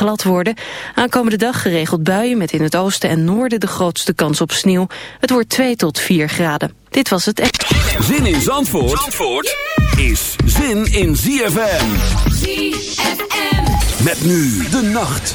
glad worden. Aankomende dag geregeld buien met in het oosten en noorden de grootste kans op sneeuw. Het wordt 2 tot 4 graden. Dit was het... Zin in Zandvoort, Zandvoort is zin in ZFM. ZFM. Met nu de nacht.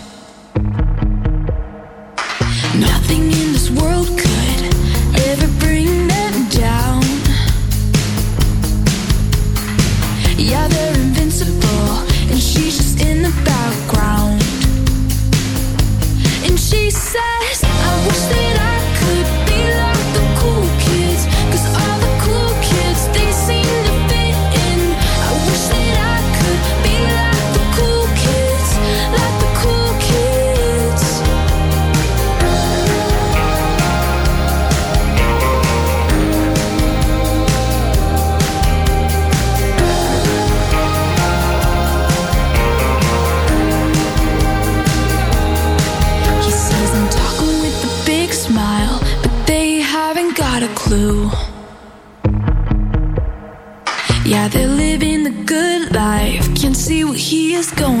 just going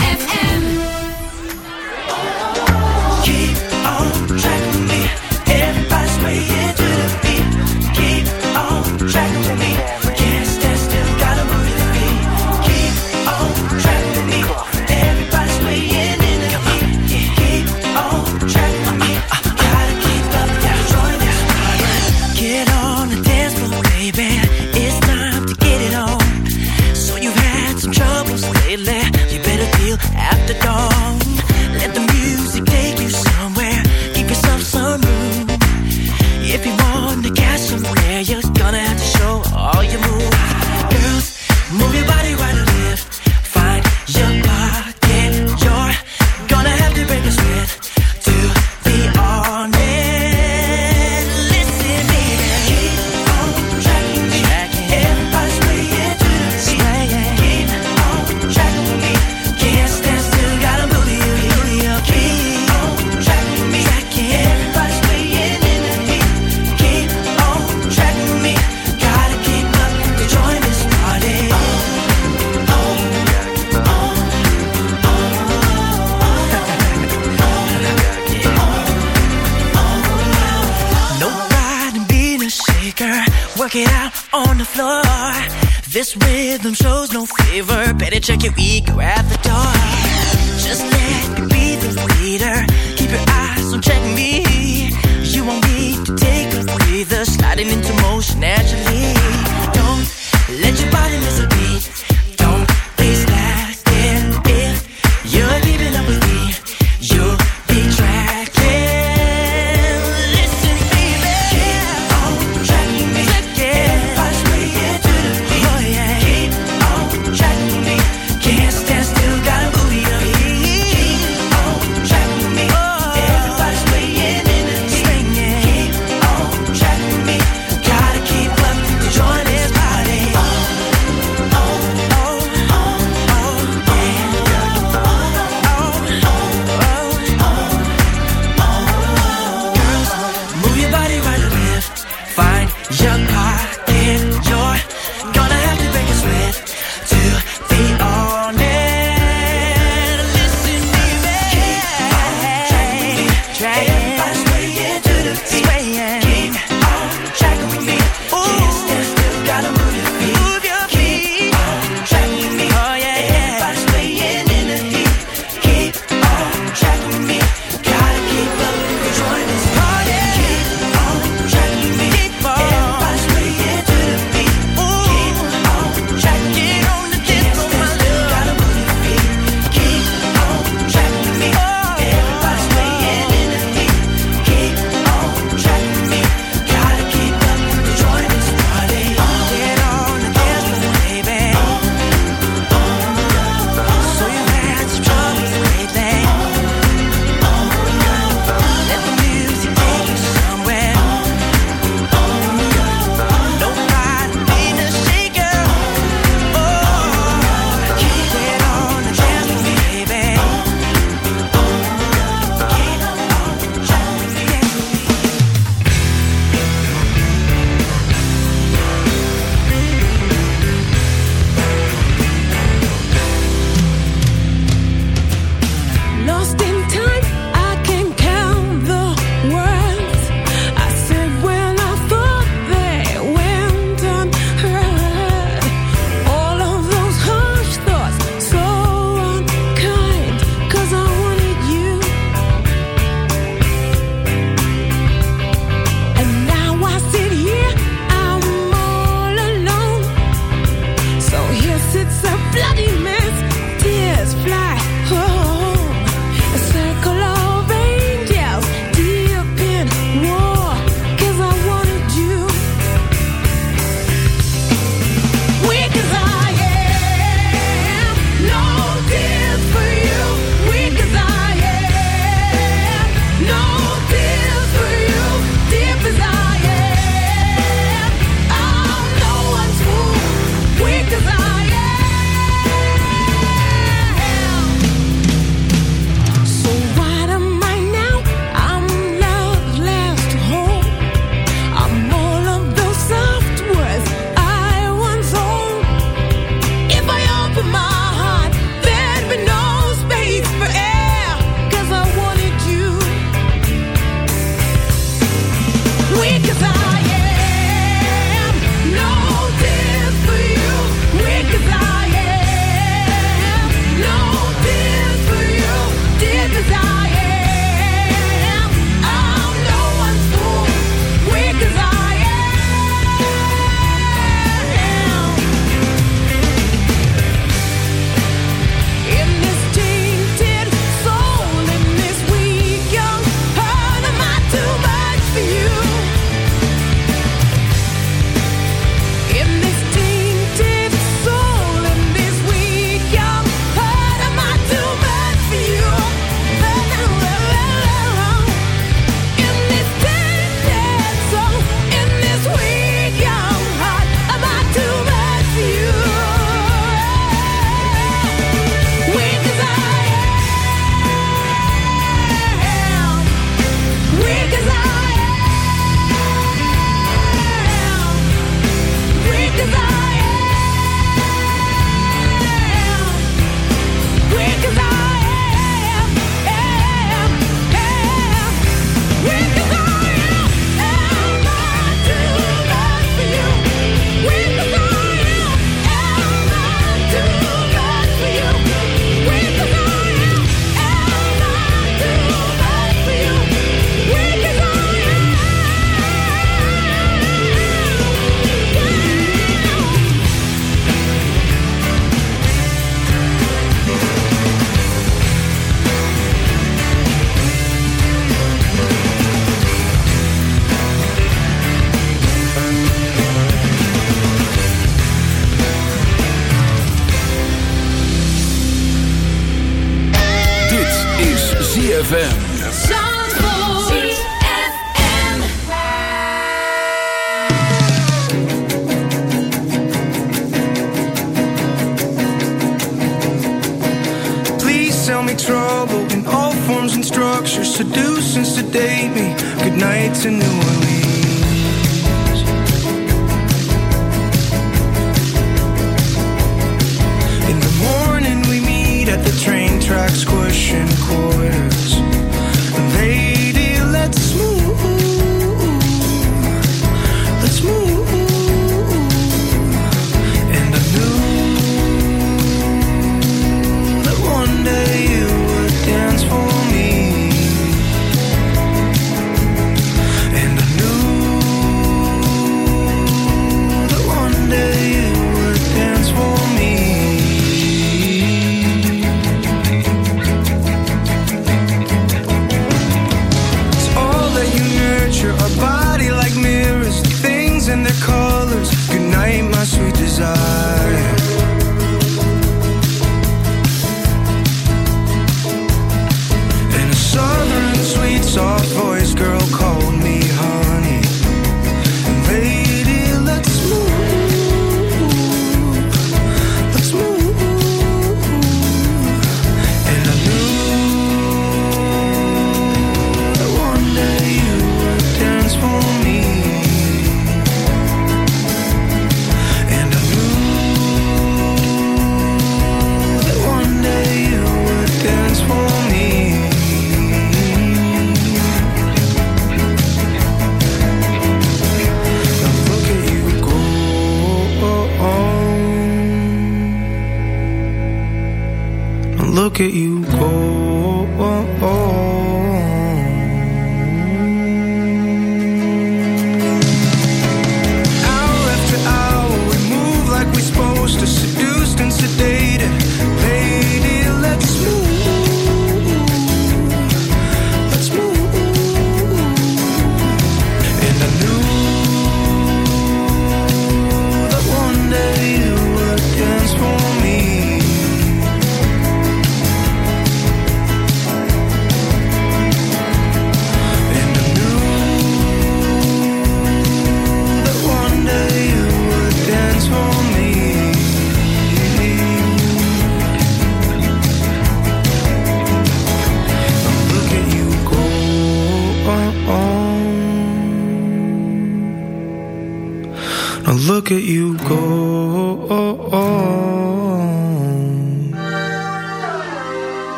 rhythm shows no favor. Better check your ego at the door.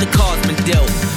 the cards been dealt.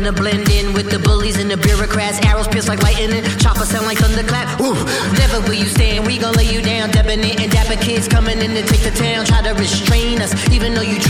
gonna blend in with the bullies and the bureaucrats. Arrows pierce like lightning, chopper sound like thunderclap. Woo! Never will you stand. We gon' lay you down, debonair and dapper kids coming in to take the town. Try to restrain us, even though you.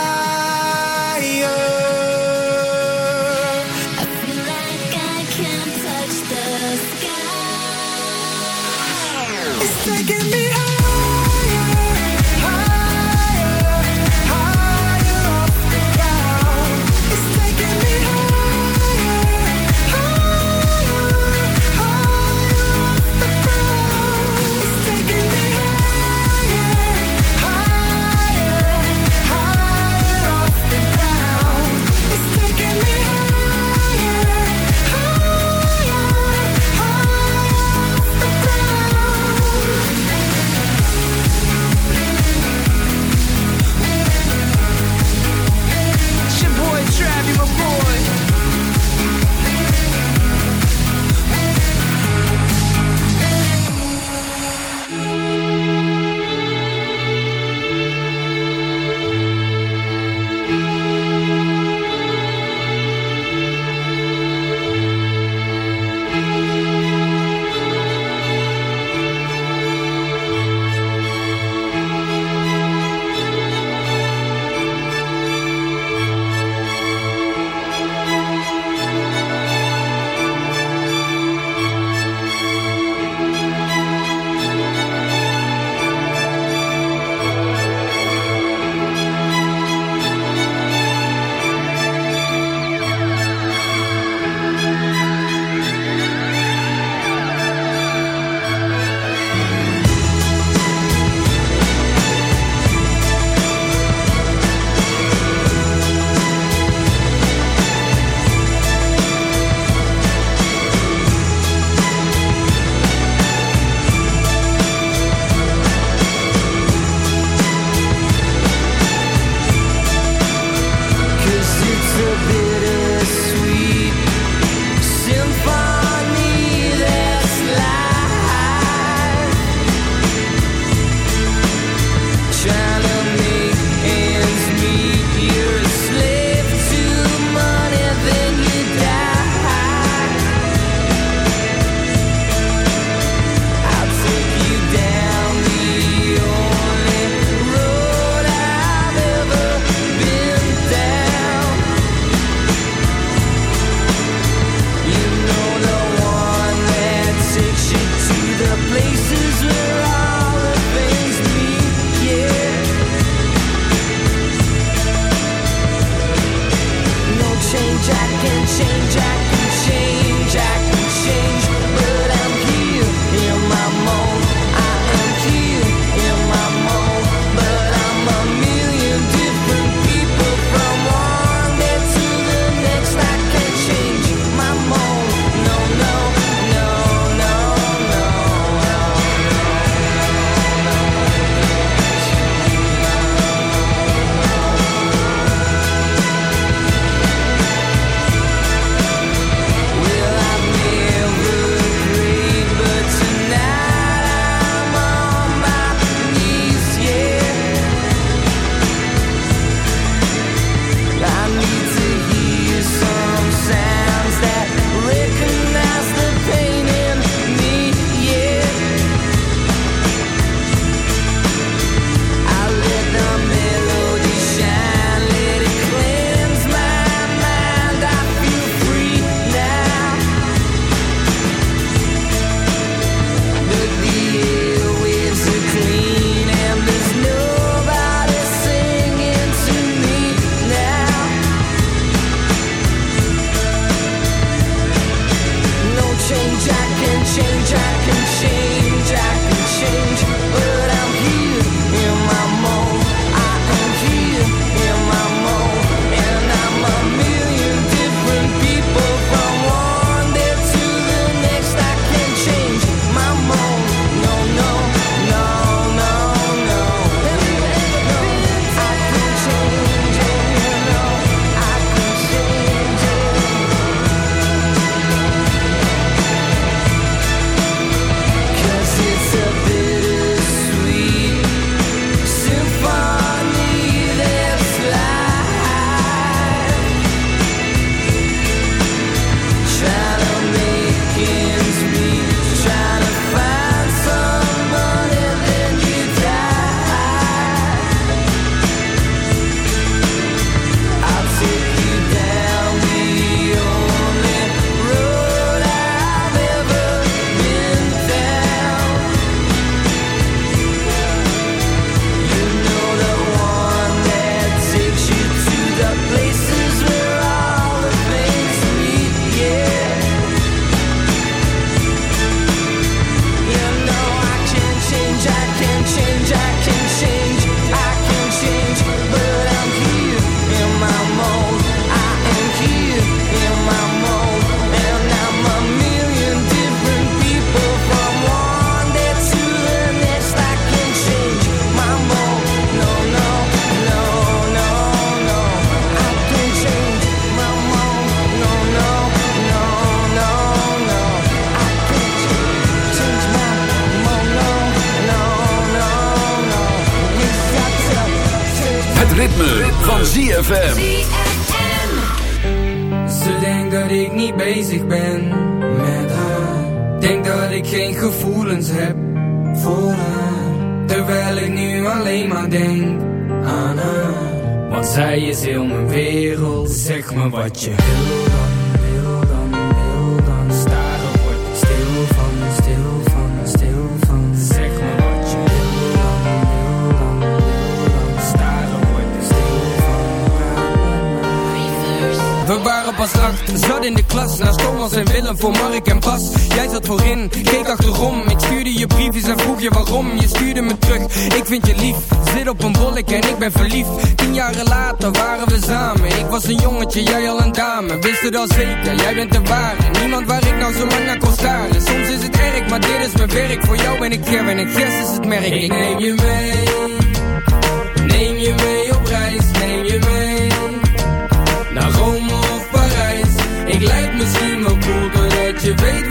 Jongetje, jij al een dame? Wist het al zeker, jij bent de ware. Niemand waar ik nou zo lang naar kon staren. Soms is het erg, maar dit is mijn werk. Voor jou ben ik Ger en Gers is het merk. Ik neem je mee. Neem je mee op reis, neem je mee naar Rome of Parijs. Ik lijk misschien wel cool doordat je weet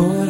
voor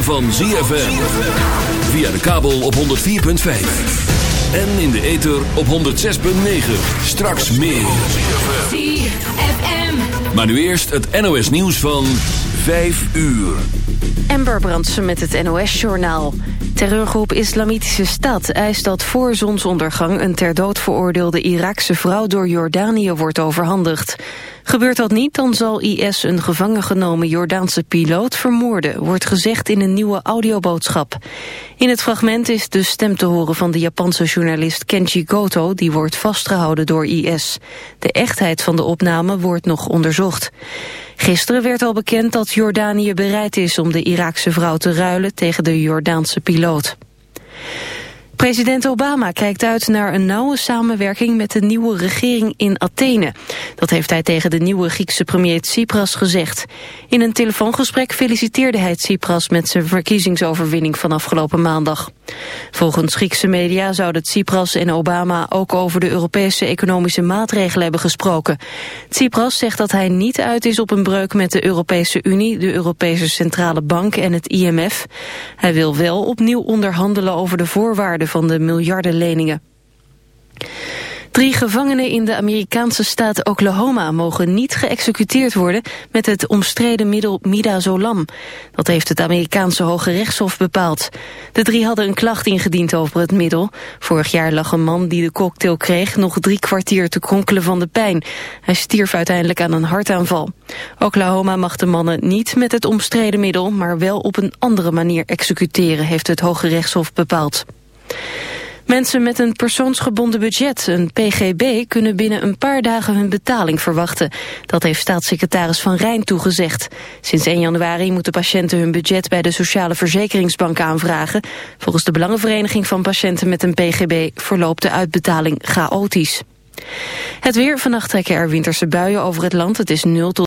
ritme van ZFM. Via de kabel op 104.5. En in de ether op 106.9. Straks meer. ZFM. Maar nu eerst het NOS nieuws van 5 uur. Amber Brandsen met het NOS-journaal. Terreurgroep Islamitische Stad eist dat voor zonsondergang... een ter dood veroordeelde Iraakse vrouw door Jordanië wordt overhandigd. Gebeurt dat niet, dan zal IS een gevangen genomen Jordaanse piloot vermoorden... wordt gezegd in een nieuwe audioboodschap. In het fragment is de stem te horen van de Japanse journalist Kenji Goto... die wordt vastgehouden door IS. De echtheid van de opname wordt nog onderzocht. Gisteren werd al bekend dat Jordanië bereid is om de Iraakse vrouw te ruilen tegen de Jordaanse piloot. President Obama kijkt uit naar een nauwe samenwerking met de nieuwe regering in Athene. Dat heeft hij tegen de nieuwe Griekse premier Tsipras gezegd. In een telefoongesprek feliciteerde hij Tsipras met zijn verkiezingsoverwinning van afgelopen maandag. Volgens Griekse media zouden Tsipras en Obama ook over de Europese economische maatregelen hebben gesproken. Tsipras zegt dat hij niet uit is op een breuk met de Europese Unie, de Europese Centrale Bank en het IMF. Hij wil wel opnieuw onderhandelen over de voorwaarden van de miljardenleningen. Drie gevangenen in de Amerikaanse staat Oklahoma mogen niet geëxecuteerd worden met het omstreden middel midazolam. Dat heeft het Amerikaanse Hoge Rechtshof bepaald. De drie hadden een klacht ingediend over het middel. Vorig jaar lag een man die de cocktail kreeg nog drie kwartier te kronkelen van de pijn. Hij stierf uiteindelijk aan een hartaanval. Oklahoma mag de mannen niet met het omstreden middel, maar wel op een andere manier executeren, heeft het Hoge Rechtshof bepaald. Mensen met een persoonsgebonden budget, een PGB, kunnen binnen een paar dagen hun betaling verwachten. Dat heeft staatssecretaris Van Rijn toegezegd. Sinds 1 januari moeten patiënten hun budget bij de Sociale Verzekeringsbank aanvragen. Volgens de Belangenvereniging van Patiënten met een PGB verloopt de uitbetaling chaotisch. Het weer, vannacht trekken er winterse buien over het land. Het is 0 tot